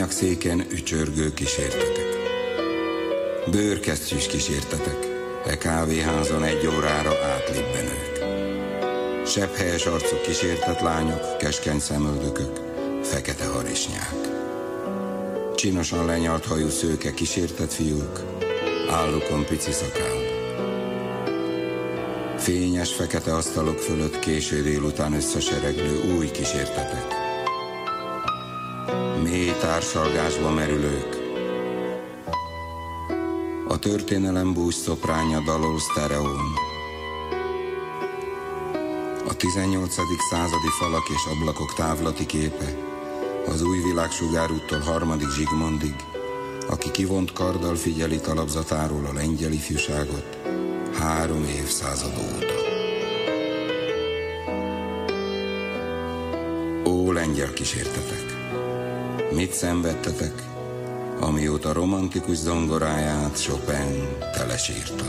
széken ücsörgő kísértetek. Bőrkesztyűs kísértetek, e kávéházon egy órára átlibbenők. Sebb helyes arcú kísértett lányok, keskeny szemöldökök, fekete harisnyák. Csinosan lenyalt hajú szőke kísértett fiúk, állukon pici szakál. Fényes fekete asztalok fölött késő délután összesereglő új kísértetek mély társalgásba merülők. A történelem bús szopránya dalol sztereón. A 18. századi falak és ablakok távlati képe, az új világsugárúttól harmadik Zsigmondig, aki kivont karddal figyeli talapzatáról a lengyel ifjúságot három évszázad óta. Ó, lengyel kísértetek! Mit szenvedtetek, amióta romantikus zongoráját Chopin telesírta?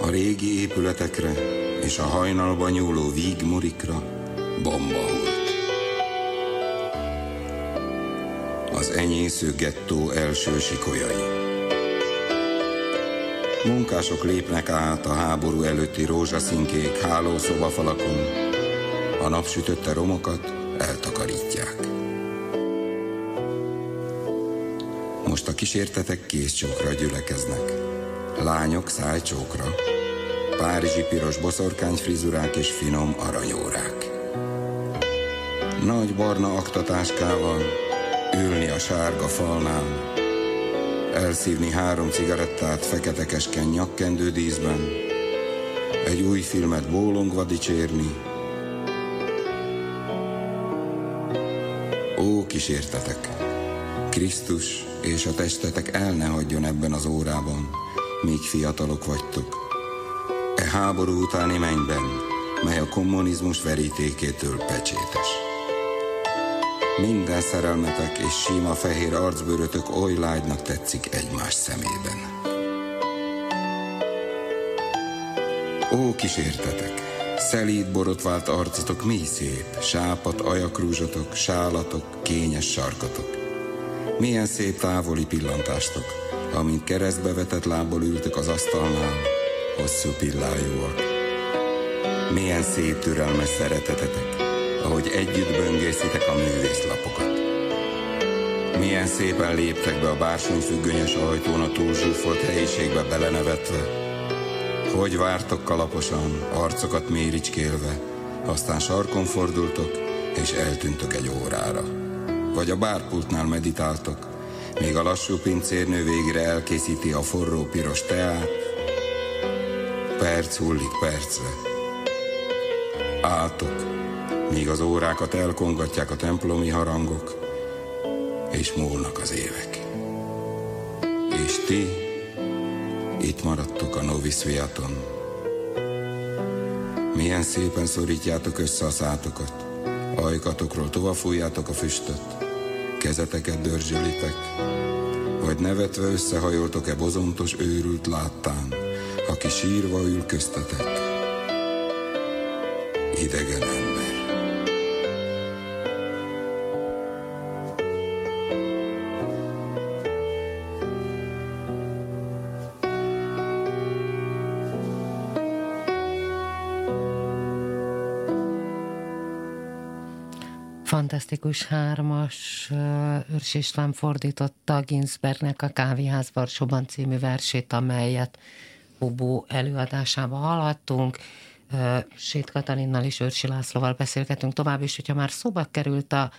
A régi épületekre és a hajnalba nyúló vígmurikra bomba hult. Az enyésző gettó első sikolyai. Munkások lépnek át a háború előtti rózsaszínkék hálószobafalakon, a napsütötte romokat eltakarítják. Most a kísértetek kézcsókra gyülekeznek, lányok szájcsókra, párizsi piros boszorkányfrizurák és finom aranyórák. Nagy barna aktatáskával, ülni a sárga falnál, elszívni három cigarettát fekete keskeny nyakkendő díszben, egy új filmet bólongva dicsérni. Ó, kísértetek! Krisztus és a testetek el ne hagyjon ebben az órában, míg fiatalok vagytok. E háború utáni mennyben, mely a kommunizmus verítékétől pecsétes. Minden szerelmetek és sima fehér arcbőrötök oly lágynak tetszik egymás szemében. Ó, kísértetek! Szelíd borotvált arcotok mi szép, sápat ajakrúzsotok, sálatok, kényes sarkatok. Milyen szép távoli pillantástok, amint keresztbe vetett lábbal ültök az asztalnál, hosszú pillájúak. Milyen szép türelmes szeretetetek, ahogy együtt böngészitek a művészlapokat. Milyen szépen léptek be a bársonyfüggönyös ajtón a túlzsúfolt helyiségbe belenevetve, hogy vártok kalaposan, arcokat méricskélve, aztán sarkon fordultok, és eltűntök egy órára. Vagy a bárpultnál meditáltok, míg a lassú pincérnő végre elkészíti a forró piros teát, perc hullik percre. Álltok, míg az órákat elkongatják a templomi harangok, és múlnak az évek. És ti itt maradtok a Novis Viaton. Milyen szépen szorítjátok össze a szátokat, ajkatokról tovább fújjátok a füstöt, kezeteket dörzsölitek, vagy nevetve összehajoltok-e bozontos őrült láttán, aki sírva ül köztetek. Idegen fantasztikus hármas Őrs István fordította Ginsbergnek a Kávéház Varsóban című versét, amelyet Bubó előadásába hallhattunk. Sét Katalinnal és Őrsi Lászlóval beszélgetünk tovább, és hogyha már szóba került a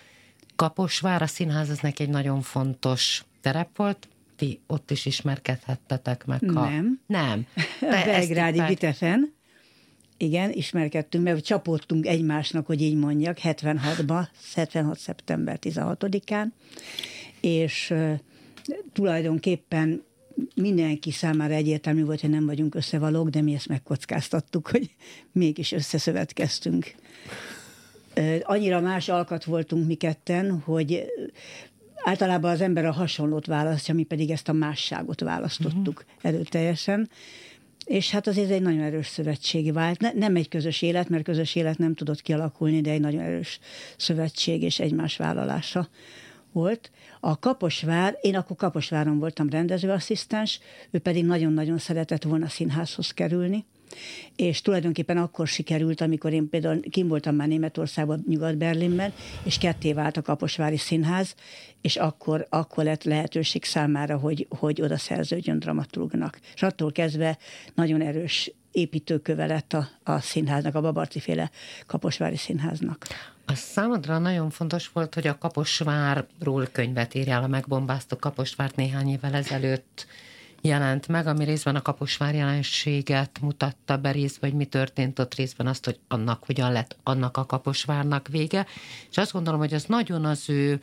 Kaposvár, a színház az neki egy nagyon fontos terep volt, ti ott is ismerkedhettetek meg. Ha... Nem. Nem. a Belgrádi Vitefen igen, ismerkedtünk, mert csapottunk egymásnak, hogy így mondjak, 76-ba, 76. szeptember 16-án, és tulajdonképpen mindenki számára egyértelmű volt, hogy nem vagyunk összevalók, de mi ezt megkockáztattuk, hogy mégis összeszövetkeztünk. Annyira más alkat voltunk mi ketten, hogy általában az ember a hasonlót választja, mi pedig ezt a másságot választottuk uh-huh. erőteljesen. És hát azért egy nagyon erős szövetségi vált. Ne, nem egy közös élet, mert közös élet nem tudott kialakulni, de egy nagyon erős szövetség és egymás vállalása volt. A Kaposvár, én akkor Kaposváron voltam rendezőasszisztens, ő pedig nagyon-nagyon szeretett volna színházhoz kerülni, és tulajdonképpen akkor sikerült, amikor én például kim voltam már Németországban, Nyugat-Berlinben, és ketté vált a Kaposvári Színház, és akkor, akkor lett lehetőség számára, hogy, hogy oda szerződjön dramaturgnak. És attól kezdve nagyon erős építőköve lett a, a színháznak, a Babarci féle Kaposvári Színháznak. A számodra nagyon fontos volt, hogy a Kaposvárról könyvet írjál, a megbombáztok Kaposvárt néhány évvel ezelőtt jelent meg, ami részben a kaposvár jelenséget mutatta be részben, hogy mi történt ott részben azt, hogy annak hogyan lett annak a kaposvárnak vége. És azt gondolom, hogy az nagyon az ő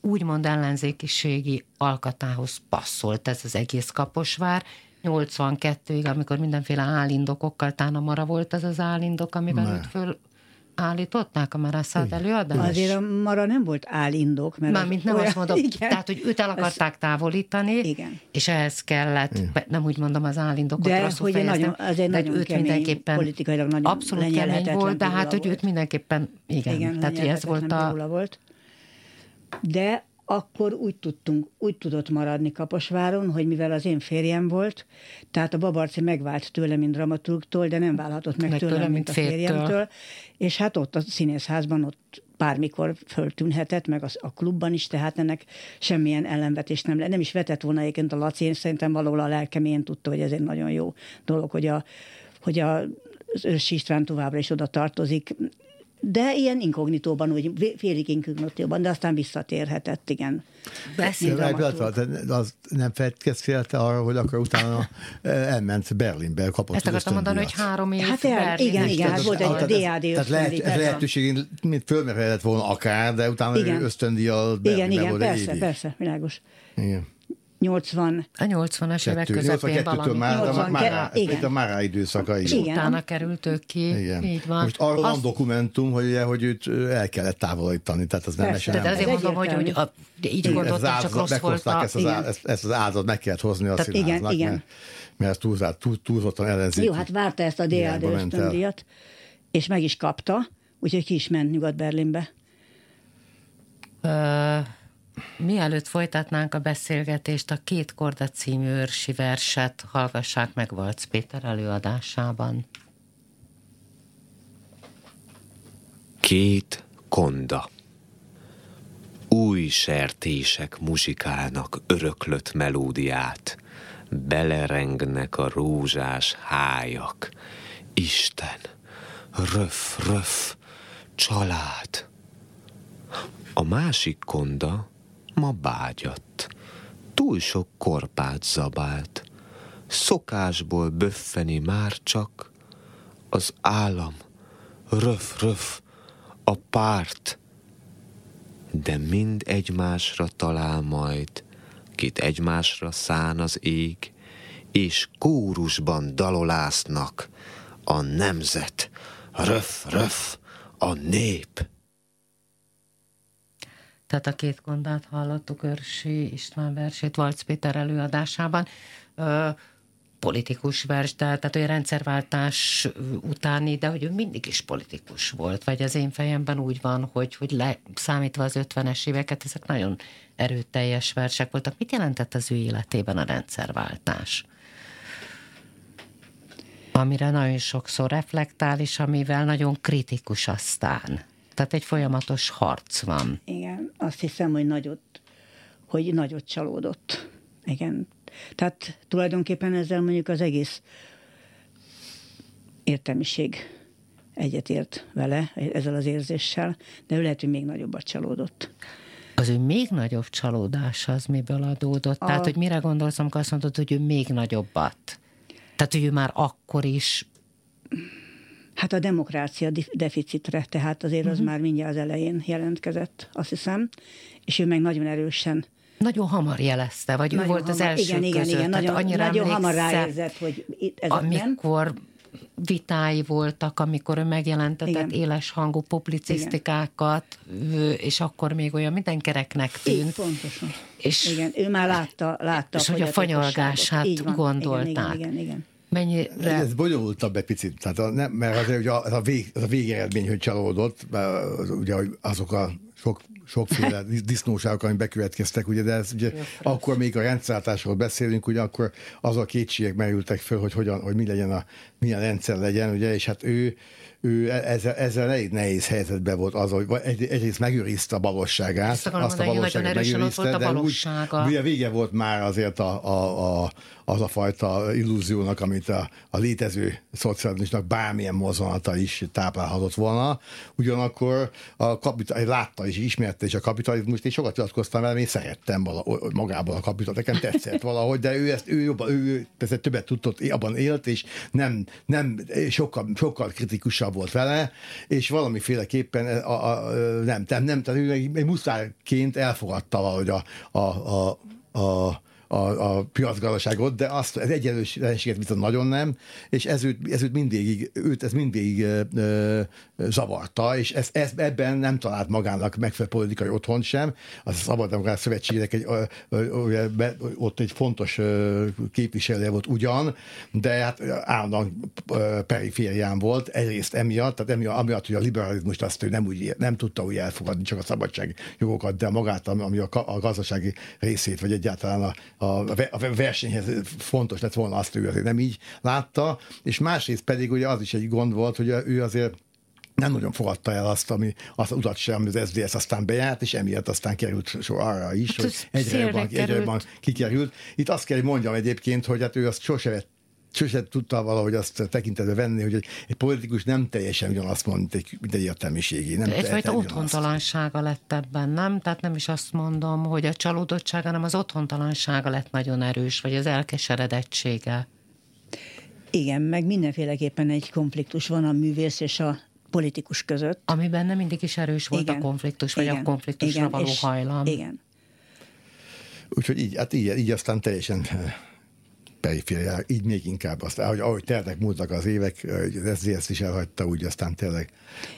úgymond ellenzékiségi alkatához passzolt ez az egész kaposvár, 82-ig, amikor mindenféle állindokokkal tánamara volt ez az állindok, amivel őt föl állították a Marászát előadást? Azért a Mara nem volt állindok. Mert Mármint nem olyan, azt mondom, igen. tehát, hogy őt el akarták távolítani, igen. és ehhez kellett, igen. nem úgy mondom az állindokot, de rosszul hogy fejeztem, nagyon, azért de nagyon őt kemény, mindenképpen politikailag nagyon abszolút kemény volt, de hát, hogy őt mindenképpen, igen, igen tehát ez volt a... Volt. De akkor úgy tudtunk, úgy tudott maradni Kaposváron, hogy mivel az én férjem volt, tehát a Babarci megvált tőle, mint dramaturgtól, de nem válhatott meg, meg tőlem, tőle, mint a férjemtől. És hát ott a színészházban ott bármikor föltűnhetett, meg az, a klubban is, tehát ennek semmilyen ellenvetés nem, nem is vetett volna egyébként a Laci, én szerintem valahol a lelkemén tudta, hogy ez egy nagyon jó dolog, hogy a hogy a, az Őrsi István továbbra is oda tartozik, de ilyen inkognitóban, úgy félig inkognitóban, de aztán visszatérhetett, igen. Beszélve, az nem fejtkeztél arra, hogy akkor utána eh, elment Berlinbe, kapott Ezt akartam mondani, hogy három év Hát el, igen, igen, hát volt egy DAD Tehát lehet, lehetőség, mint fölmerülhetett volna akár, de utána igen. ösztöndíjjal Igen, igen, persze, persze, világos. Igen. 80. A 80-as évek közepén valami. Már, 80, már, már, igen. a Márá időszaka is. Igen. Utána került ők ki, igen. így van. Most arról Azt... van dokumentum, hogy, hogy őt el kellett távolítani, tehát az nem esett. De azért mondom, hogy, hogy a, így gondoltam, csak rossz volt a... Ezt az, ezt, ezt az áldozat meg kellett hozni a színháznak, igen, igen. mert, mert túl, túl, túlzottan ellenzéki. Jó, hát várta ezt a DAD ösztöndíjat, és meg is kapta, úgyhogy ki is ment Nyugat-Berlinbe. Uh Mielőtt folytatnánk a beszélgetést, a Két Korda című őrsi verset hallgassák meg Valc Péter előadásában. Két konda. Új sertések muzsikálnak öröklött melódiát, belerengnek a rózsás hájak. Isten, röf, röf, család. A másik konda ma bágyat. Túl sok korpát zabált. Szokásból böffeni már csak az állam, röf-röf, a párt, de mind egymásra talál majd, kit egymásra szán az ég, és kórusban dalolásznak a nemzet, röf-röf, a nép. Tehát a két gondát hallottuk Örsi István versét Valc Péter előadásában. Politikus vers, de, tehát olyan rendszerváltás utáni, de hogy ő mindig is politikus volt, vagy az én fejemben úgy van, hogy, hogy le, számítva az 50-es éveket, ezek nagyon erőteljes versek voltak. Mit jelentett az ő életében a rendszerváltás? Amire nagyon sokszor reflektál, és amivel nagyon kritikus aztán. Tehát egy folyamatos harc van. Igen, azt hiszem, hogy nagyot, hogy nagyot csalódott. Igen. Tehát tulajdonképpen ezzel mondjuk az egész értelmiség egyetért vele, ezzel az érzéssel, de ő lehet, hogy még nagyobbat csalódott. Az ő még nagyobb csalódás az miből adódott? A... Tehát, hogy mire gondolsz, amikor azt mondod, hogy ő még nagyobbat? Tehát, hogy ő már akkor is Hát a demokrácia deficitre, tehát azért az uh-huh. már mindjárt az elején jelentkezett, azt hiszem, és ő meg nagyon erősen nagyon hamar jelezte, vagy nagyon ő volt hamar, az első igen, igen, között. Igen, nagyon, annyira nagyon hamar ráérzett, hogy itt ez amikor vitái voltak, amikor ő megjelentetett éles hangú publicisztikákat, igen. és akkor még olyan mindenkereknek tűnt. Így, pontosan. És, igen, ő már látta, látta és hogy a fanyolgását gondolták. Igen, igen, igen, igen mennyire... Ez bonyolultabb egy picit, tehát a, nem, mert azért ugye az a, vég, az a végeredmény, hogy csalódott, az, ugye azok a sok sokféle disznóságok, amik bekövetkeztek, ugye, de ez ugye akkor még a rendszerátásról beszélünk, ugye akkor az a kétségek merültek föl, hogy, hogyan, hogy mi legyen a, milyen rendszer legyen, ugye, és hát ő, ő e- ezzel, ezzel elég nehéz helyzetben volt az, hogy egy, egyrészt megőrizte a valóságát, azt, azt a valóságot megőrizte, de úgy, ugye vége volt már azért a, a, a, az a fajta illúziónak, amit a, a létező szocializmusnak bármilyen mozgalata is táplálhatott volna. Ugyanakkor a kapital, látta és ismerte is a kapitalizmust, és sokat nyilatkoztam vele, én szerettem vala, magában a kapitalizmust, nekem tetszett valahogy, de ő ezt ő jobban, ő persze többet tudott, abban élt, és nem, nem sokkal, sokkal kritikusabb volt vele, és valamiféleképpen a, a, nem, nem, nem, tehát ő egy muszájként elfogadta valahogy a, a, a, a a, a piacgazdaságot, de azt az egyenlőséget viszont nagyon nem, és ez őt, ez őt mindig, őt ez mindig ö, ö, zavarta, és ez, ez, ebben nem talált magának megfelelő politikai otthon sem. Az a Szabaddemokrata Szövetségnek egy, ö, ö, be, ott egy fontos ö, képviselője volt ugyan, de hát állandóan periférián volt, egyrészt emiatt, tehát emiatt, amiatt, hogy a liberalizmust azt ő nem, úgy, nem tudta úgy elfogadni, csak a szabadsági jogokat, de magát, ami a, a gazdasági részét, vagy egyáltalán a, a, a versenyhez fontos lett volna, azt ő azért nem így látta, és másrészt pedig ugye az is egy gond volt, hogy ő azért nem nagyon fogadta el azt, ami azt utat sem, az SZDSZ aztán bejárt, és emiatt aztán került sor arra is, hát hogy egyre jobban, egyre jobban kikerült. Itt azt kell, hogy mondjam egyébként, hogy hát ő azt sose vett sose tudta valahogy azt tekintetbe venni, hogy egy, politikus nem teljesen ugyanazt mond, mint egy, mint egy értelmiségi. Nem Egyfajta otthontalansága lett ebben, nem? Tehát nem is azt mondom, hogy a csalódottsága, hanem az otthontalansága lett nagyon erős, vagy az elkeseredettsége. Igen, meg mindenféleképpen egy konfliktus van a művész és a politikus között. Amiben nem mindig is erős volt igen, a konfliktus, vagy igen, a konfliktusra igen, való hajlam. Igen. Úgyhogy így, hát így, így aztán teljesen eh, perifériá, így még inkább azt, ahogy, ahogy teltek múltak az évek, ez ezt is elhagyta, úgy aztán tényleg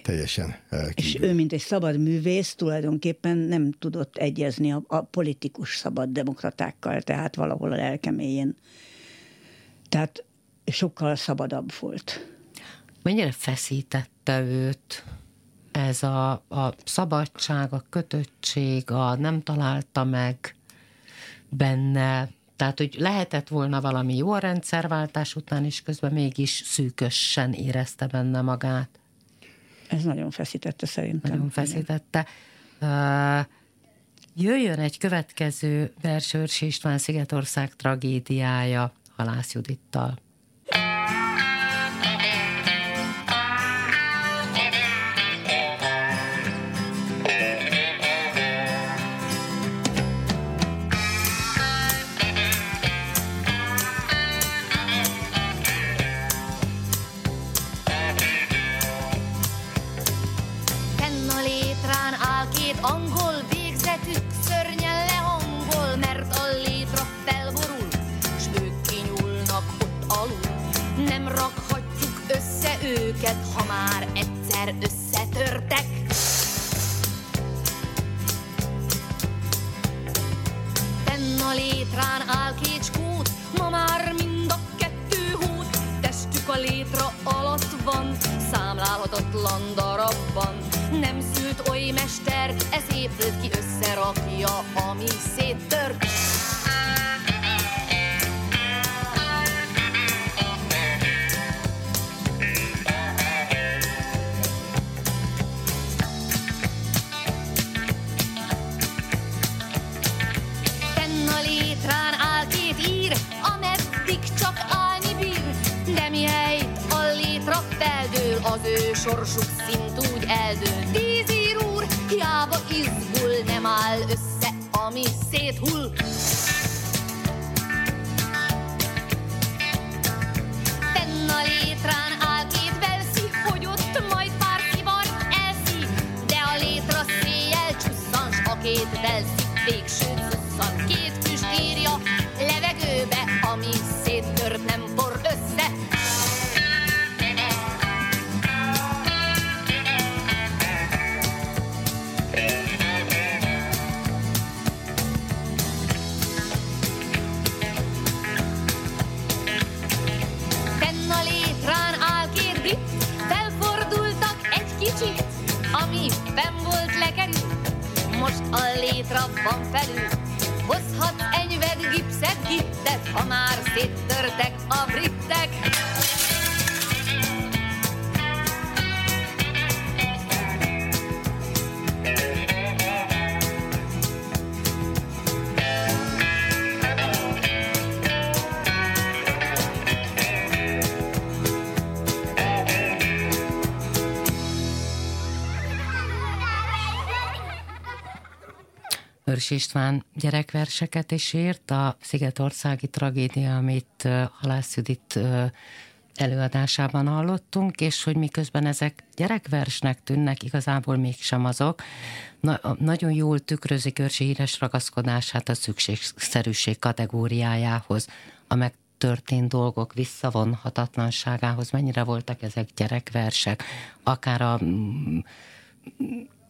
teljesen kívül. És ő, mint egy szabad művész, tulajdonképpen nem tudott egyezni a, a politikus szabad demokratákkal, tehát valahol a lelkeméjén. Tehát sokkal szabadabb volt. Mennyire feszítette őt ez a, a szabadság, a kötöttség, a nem találta meg benne, tehát, hogy lehetett volna valami jó a rendszerváltás után, és közben mégis szűkösen érezte benne magát. Ez nagyon feszítette szerintem. Nagyon feszítette. Uh, jöjjön egy következő vers Őrsi István Szigetország tragédiája Halász Judittal. őket, ha már egyszer összetörtek. Fenn a létrán áll kécskút, ma már mind a kettő hút, testük a létra alatt van, számlálhatatlan darabban. Nem szült oly mester, ez épült ki, összerakja, ami széttört. sorsuk szint úgy eldől. Tízír úr, hiába izgul, nem áll össze, ami széthull. két rabban felül. Hozhatsz enyved gipszet, giptet, ha már széttörtek a brittek. Őrs István gyerekverseket is írt, a Szigetországi tragédia, amit Halász Judit előadásában hallottunk, és hogy miközben ezek gyerekversnek tűnnek, igazából mégsem azok. Na, nagyon jól tükrözik Őrsi híres ragaszkodását a szükségszerűség kategóriájához, a megtörtént dolgok visszavonhatatlanságához. Mennyire voltak ezek gyerekversek, akár a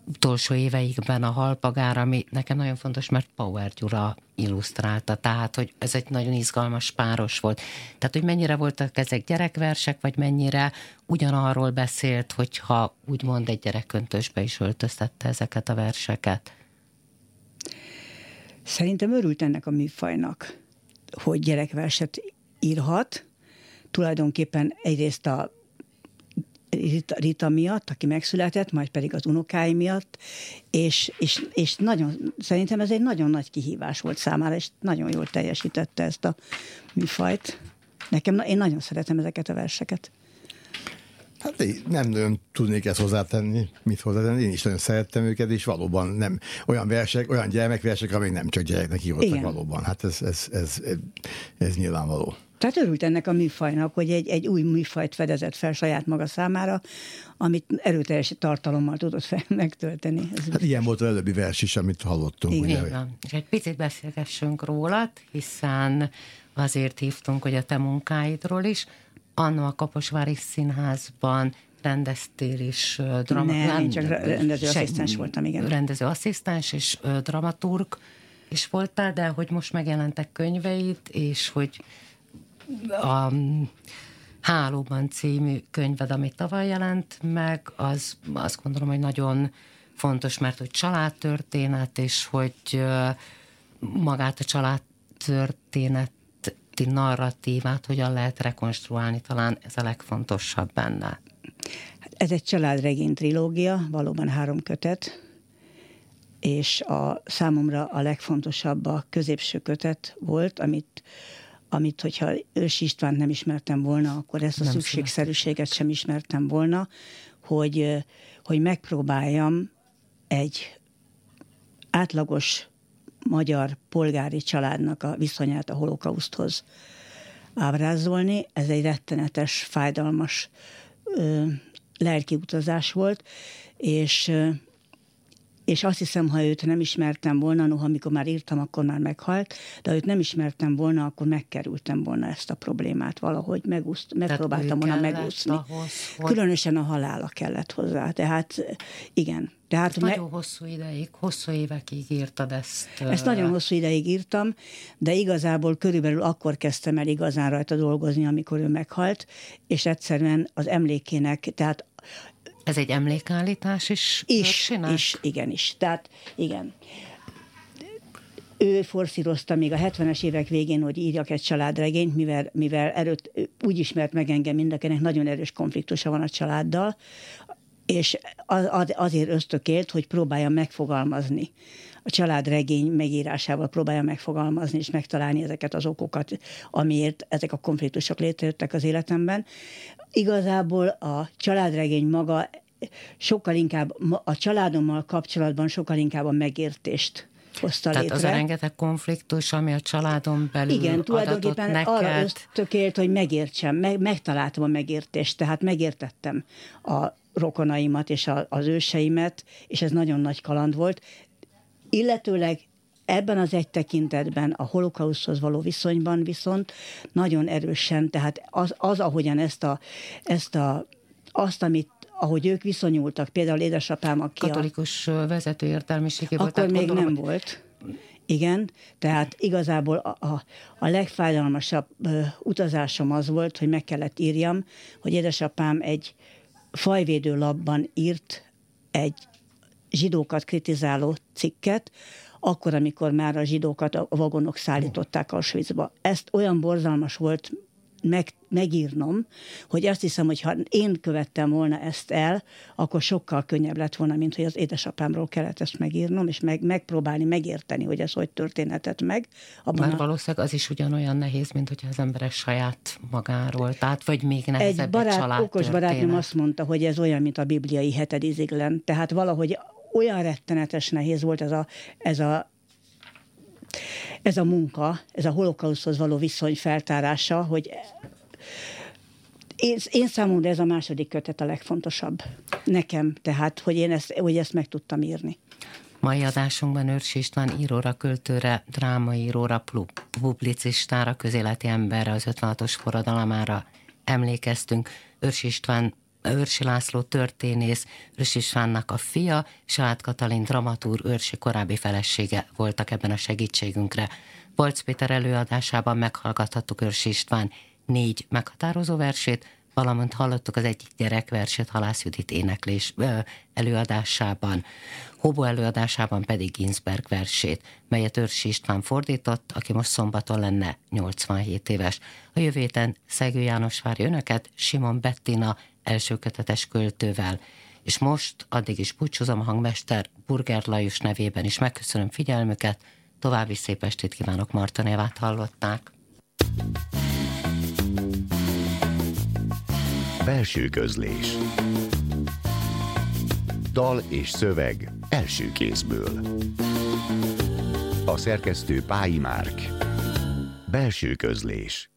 utolsó éveikben a halpagár, ami nekem nagyon fontos, mert Power Gyura illusztrálta, tehát, hogy ez egy nagyon izgalmas páros volt. Tehát, hogy mennyire voltak ezek gyerekversek, vagy mennyire ugyanarról beszélt, hogyha úgymond egy gyerekköntösbe is öltöztette ezeket a verseket. Szerintem örült ennek a műfajnak, hogy gyerekverset írhat. Tulajdonképpen egyrészt a Rita, Rita miatt, aki megszületett, majd pedig az unokái miatt, és, és, és nagyon, szerintem ez egy nagyon nagy kihívás volt számára, és nagyon jól teljesítette ezt a műfajt. Nekem, én nagyon szeretem ezeket a verseket. Hát én nem nagyon tudnék ezt hozzátenni, mit hozzátenni. Én is nagyon szerettem őket, és valóban nem olyan versek, olyan gyermekversek, amik nem csak gyereknek Igen. valóban. Hát ez, ez, ez, ez, ez nyilvánvaló. Tehát örült ennek a műfajnak, hogy egy, egy új műfajt fedezett fel saját maga számára, amit erőteljes tartalommal tudott fel megtölteni. Ez hát ilyen volt az előbbi vers is, amit hallottunk. Igen. Ugye? És egy picit beszélgessünk rólad, hiszen azért hívtunk, hogy a te munkáidról is. Anna a Kaposvári Színházban rendeztél is uh, drama... Nem, én csak rendező asszisztens voltam, igen. Rendező asszisztens és uh, dramaturg is voltál, de hogy most megjelentek könyveid, és hogy a Hálóban című könyved, ami tavaly jelent meg, az azt gondolom, hogy nagyon fontos, mert hogy családtörténet, és hogy magát a családtörténeti narratívát hogyan lehet rekonstruálni, talán ez a legfontosabb benne. Ez egy családregény trilógia, valóban három kötet, és a számomra a legfontosabb a középső kötet volt, amit amit, hogyha Ős István nem ismertem volna, akkor ezt a nem szükségszerűséget sem ismertem volna, hogy, hogy megpróbáljam egy átlagos magyar polgári családnak a viszonyát a holokauszthoz ábrázolni. Ez egy rettenetes, fájdalmas ö, lelki volt, és és azt hiszem, ha őt nem ismertem volna, noha amikor már írtam, akkor már meghalt, de ha őt nem ismertem volna, akkor megkerültem volna ezt a problémát valahogy, megúszt, megpróbáltam volna megúszni. Ahhoz, hogy... Különösen a halála kellett hozzá, tehát igen. Tehát me... Nagyon hosszú ideig, hosszú évekig írtad ezt. Ezt nagyon hosszú ideig írtam, de igazából körülbelül akkor kezdtem el igazán rajta dolgozni, amikor ő meghalt, és egyszerűen az emlékének, tehát ez egy emlékállítás is? Is, is, igenis. Tehát igen. Ő forszírozta még a 70-es évek végén, hogy írjak egy családregényt, mivel, mivel erőt, úgy ismert meg engem mindenkinek, nagyon erős konfliktusa van a családdal, és az, azért ösztökélt, hogy próbálja megfogalmazni a családregény megírásával próbálja megfogalmazni és megtalálni ezeket az okokat, amiért ezek a konfliktusok létrejöttek az életemben. Igazából a családregény maga sokkal inkább a családommal kapcsolatban sokkal inkább a megértést hozta Tehát létre. az a rengeteg konfliktus, ami a családon belül Igen, tulajdonképpen neked. arra ösztökélt, hogy megértsem, meg, megtaláltam a megértést, tehát megértettem a rokonaimat és a, az őseimet, és ez nagyon nagy kaland volt. Illetőleg ebben az egy tekintetben, a holokauszhoz való viszonyban viszont nagyon erősen, tehát az, az ahogyan ezt a, ezt a, azt, amit ahogy ők viszonyultak, például édesapám, aki Katolikus a... vezető értelmiségi volt. Akkor még gondolom, nem hogy... volt. Igen, tehát igazából a, a, a legfájdalmasabb ö, utazásom az volt, hogy meg kellett írjam, hogy édesapám egy fajvédő labban írt egy zsidókat kritizáló cikket, akkor, amikor már a zsidókat a vagonok szállították Auschwitzba. Ezt olyan borzalmas volt meg, megírnom, hogy azt hiszem, hogy ha én követtem volna ezt el, akkor sokkal könnyebb lett volna, mint hogy az édesapámról kellett ezt megírnom, és meg, megpróbálni megérteni, hogy ez hogy történhetett meg. Abban Már a... valószínűleg az is ugyanolyan nehéz, mint hogyha az emberek saját magáról, tehát vagy még nehezebb egy, barát, egy család okos barátnőm azt mondta, hogy ez olyan, mint a bibliai heted iziglen. Tehát valahogy olyan rettenetes nehéz volt ez a, ez a ez a munka, ez a holokauszhoz való viszony feltárása, hogy én, én számomra ez a második kötet a legfontosabb nekem, tehát, hogy én ezt, hogy ezt meg tudtam írni. Mai adásunkban Őrs István íróra, költőre, drámaíróra, publicistára, közéleti emberre, az 56-os forradalmára emlékeztünk. Őrs István Őrsi László történész, Őrsi Istvánnak a fia, Saát Katalin dramatúr Őrsi korábbi felesége voltak ebben a segítségünkre. Bolc Péter előadásában meghallgathattuk Őrsi István négy meghatározó versét, valamint hallottuk az egyik gyerekversét Halász Judit éneklés előadásában. Hobo előadásában pedig Ginsberg versét, melyet Őrsi István fordított, aki most szombaton lenne 87 éves. A jövő héten Szegő János várja önöket, Simon Bettina első kötetes költővel. És most addig is búcsúzom a hangmester Burger Lajos nevében is. Megköszönöm figyelmüket, további szép estét kívánok, Marta hallották. Belső közlés. Dal és szöveg első kézből. A szerkesztő Pályi Márk. Belső közlés